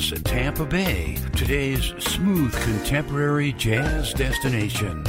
Jazz Tampa Bay, today's smooth contemporary jazz destination.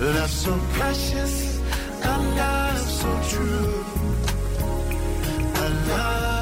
Love so precious, a love so true, a love.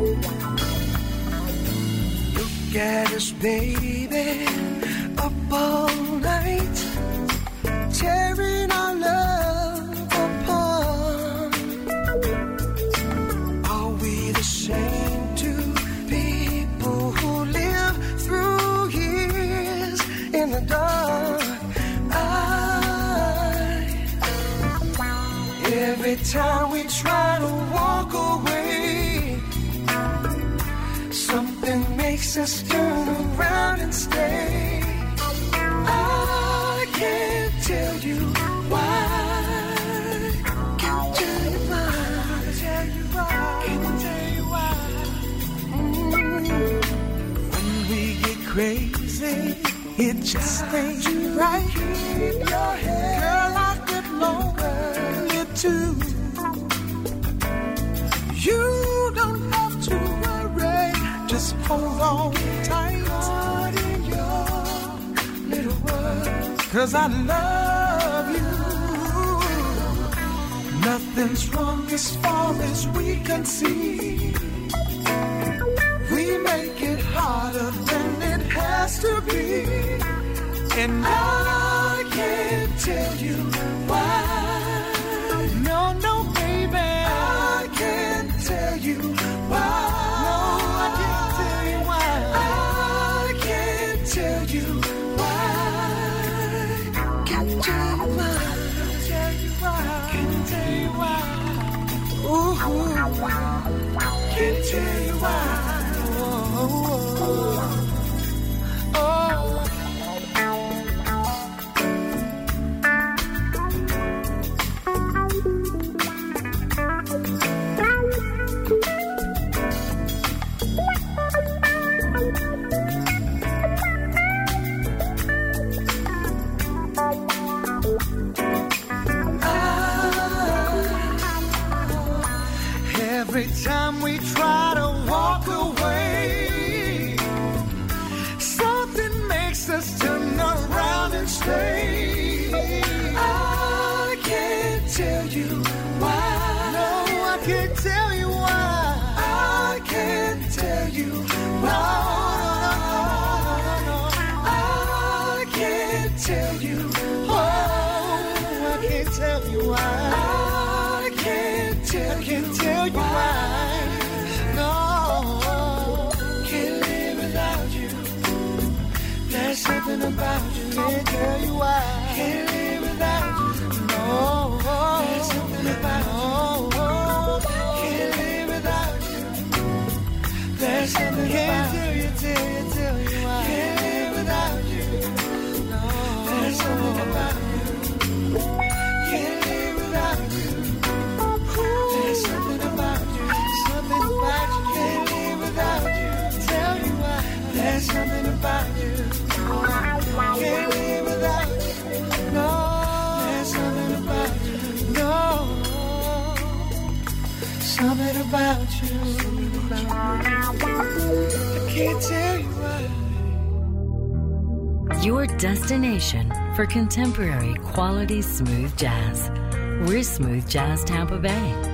Look at us, baby, up all night, tearing our love apart. Are we the same two people who live through years in the dark? I, every time just ain't right. Girl, I get lonely too. You don't have to worry, just hold on tight. in your little cause I love you. Nothing's wrong as far as we can see. We make it harder than it has to be. And I can't tell you Every time we try to walk away, something makes us turn around and stay. You. About you. I can't tell you why. Your destination for contemporary quality smooth jazz. We're Smooth Jazz Tampa Bay.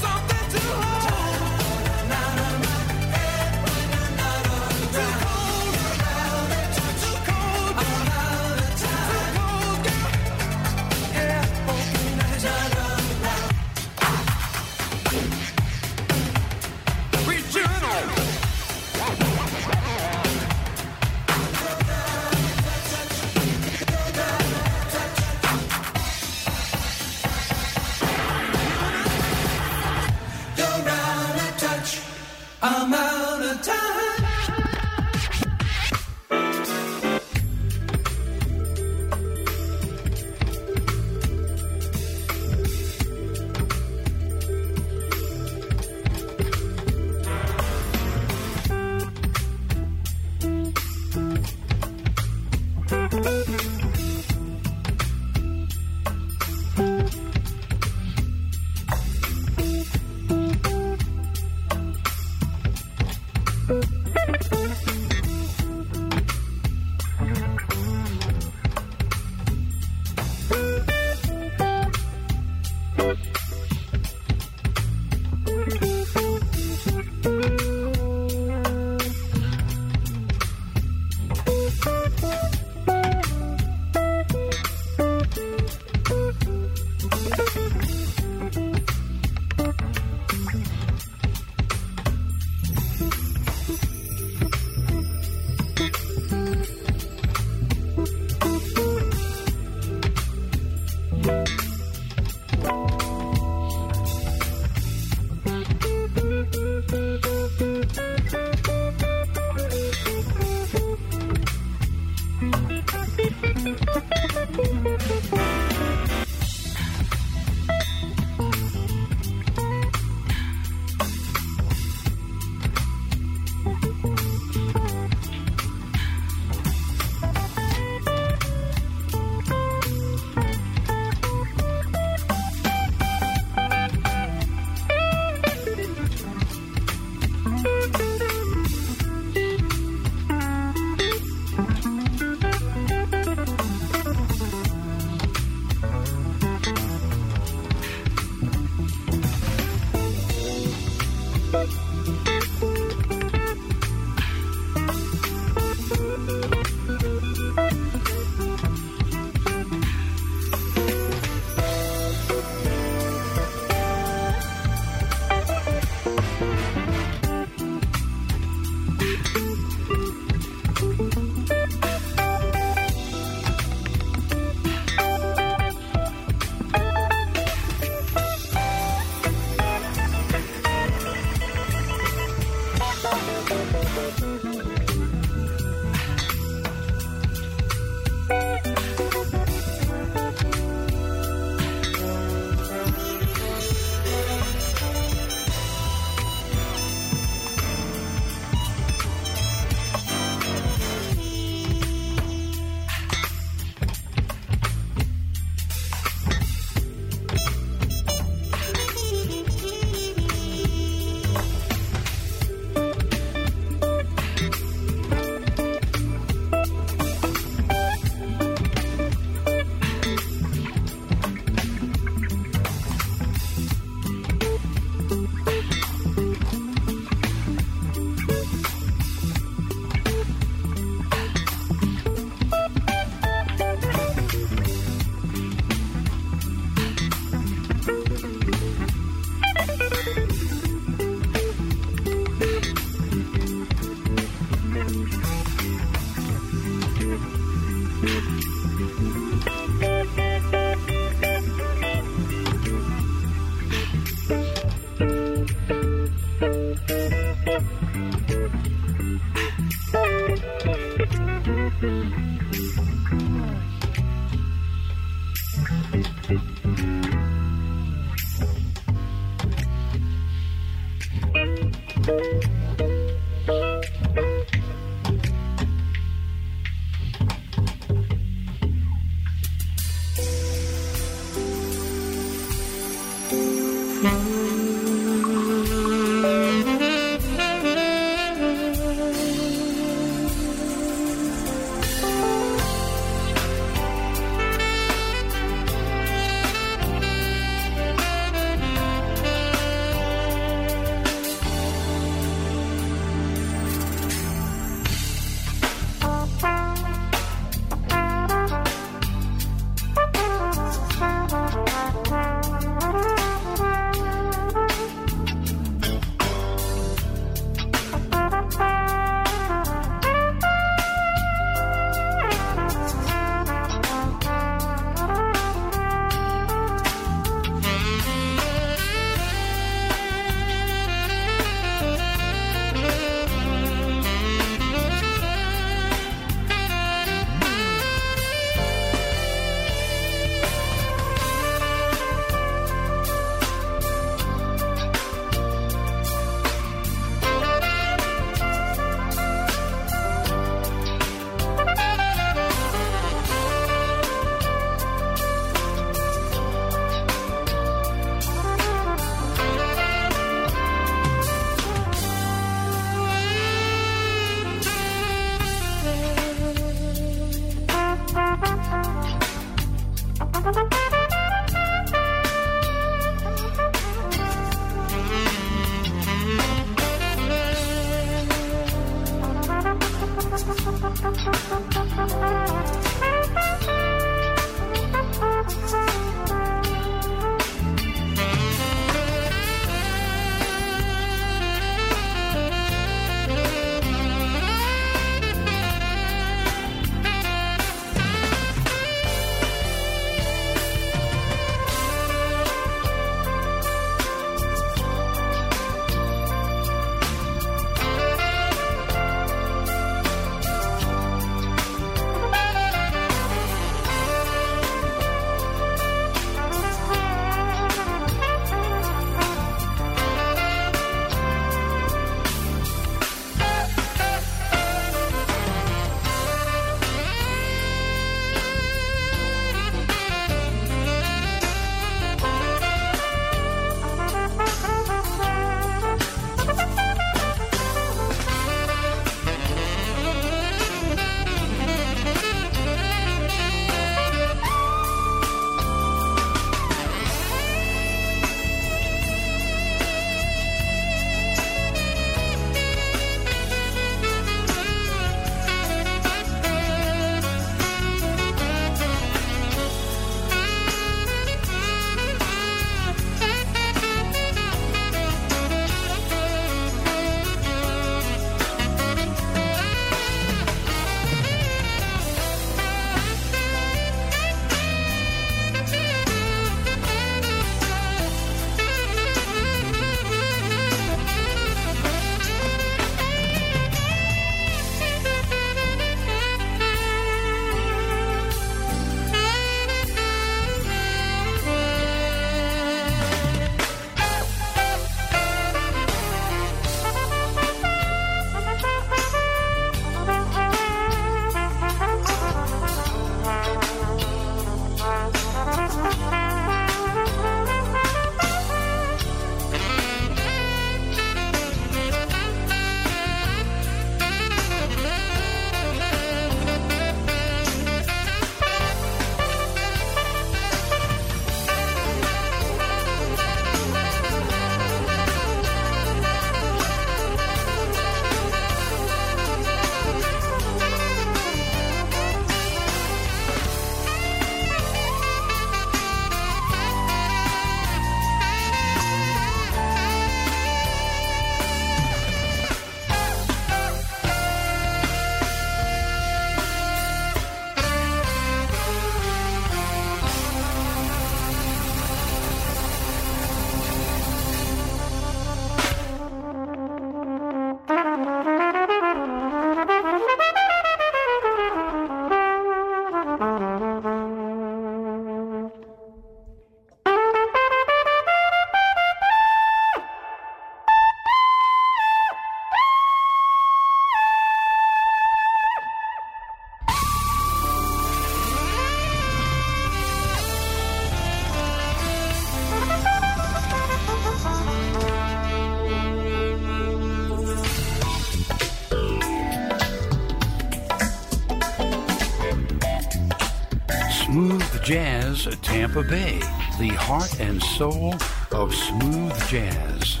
Tampa Bay, the heart and soul of smooth jazz.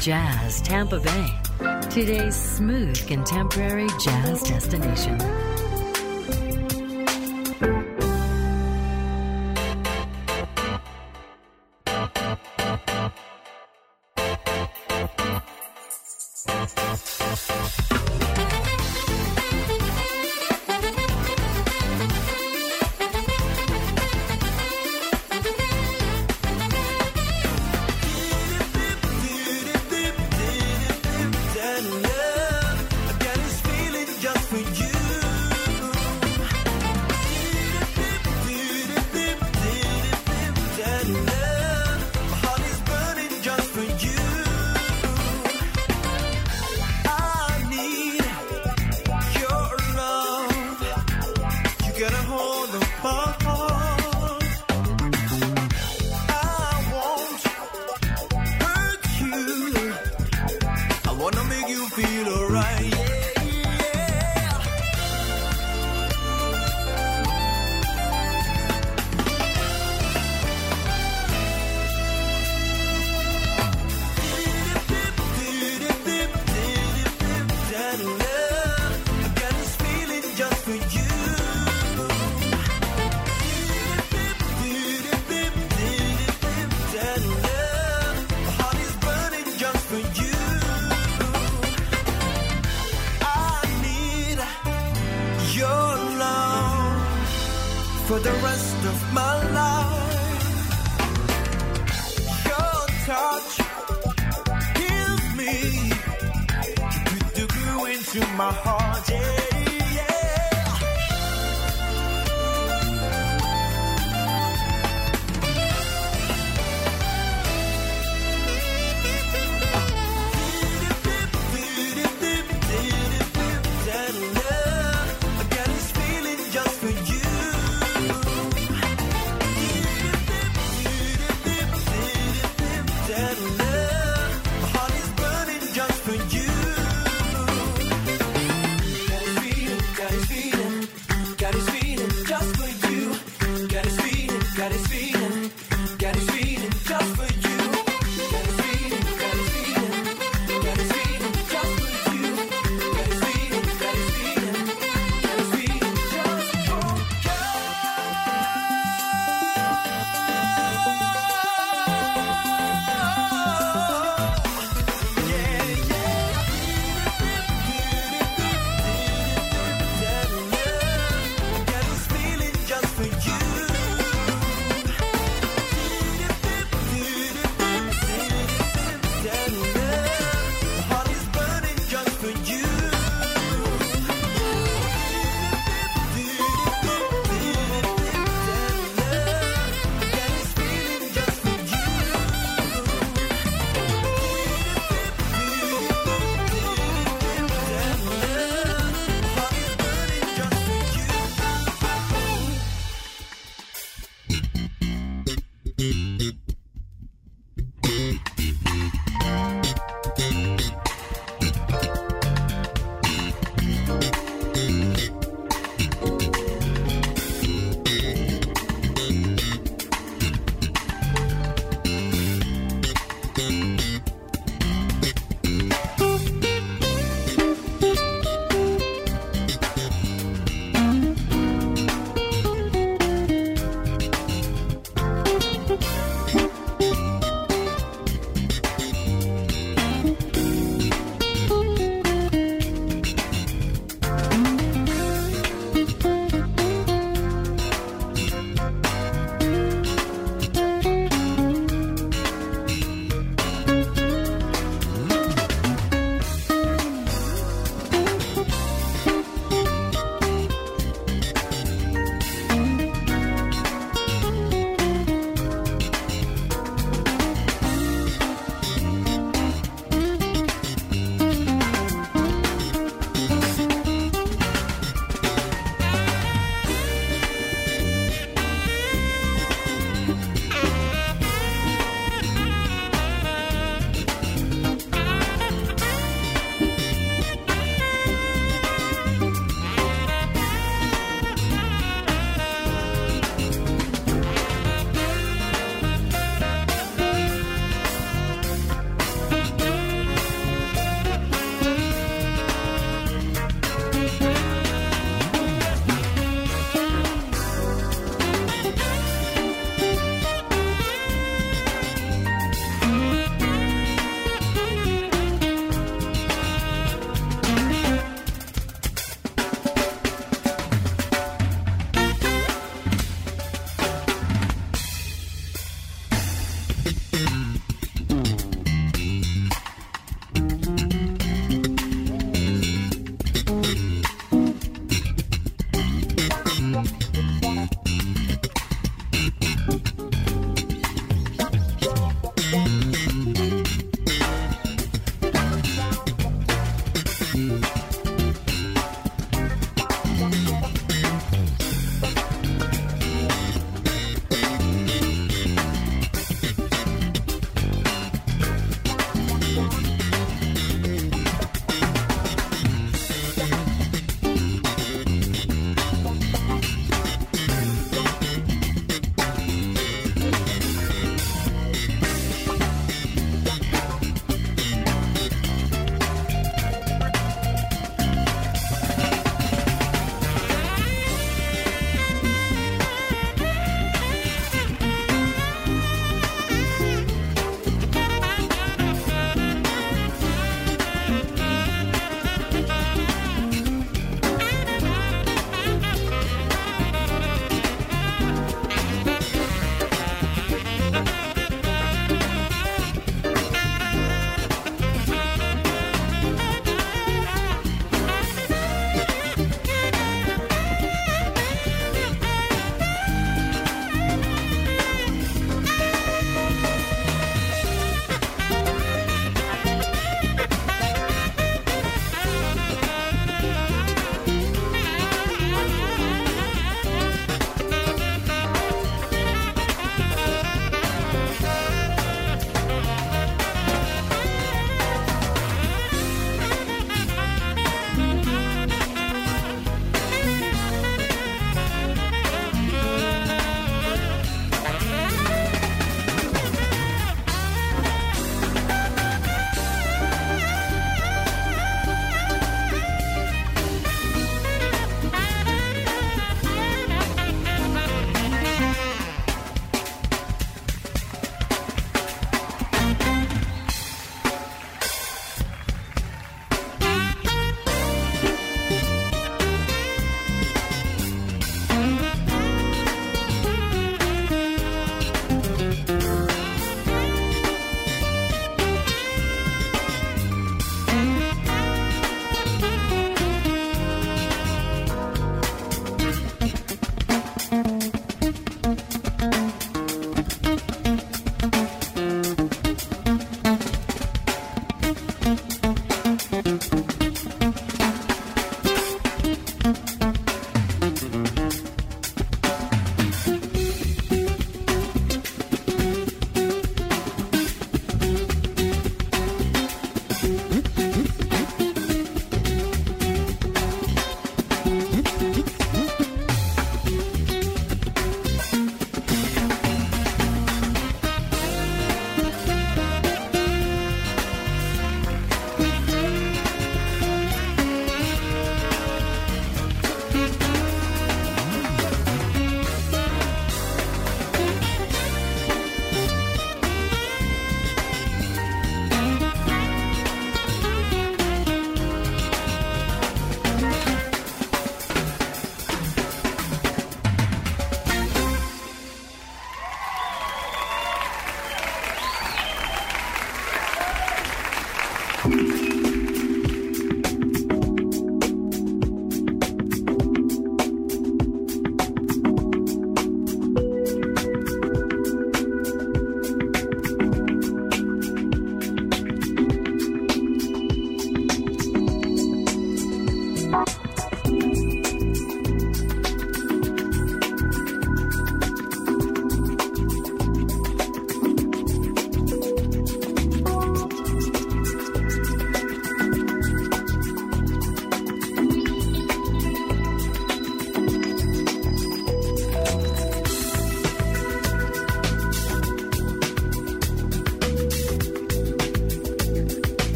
Jazz Tampa Bay, today's smooth contemporary jazz destination.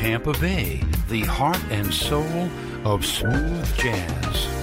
Tampa Bay, the heart and soul of smooth jazz.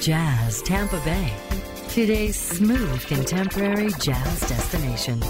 Jazz Tampa Bay, today's smooth contemporary jazz destination.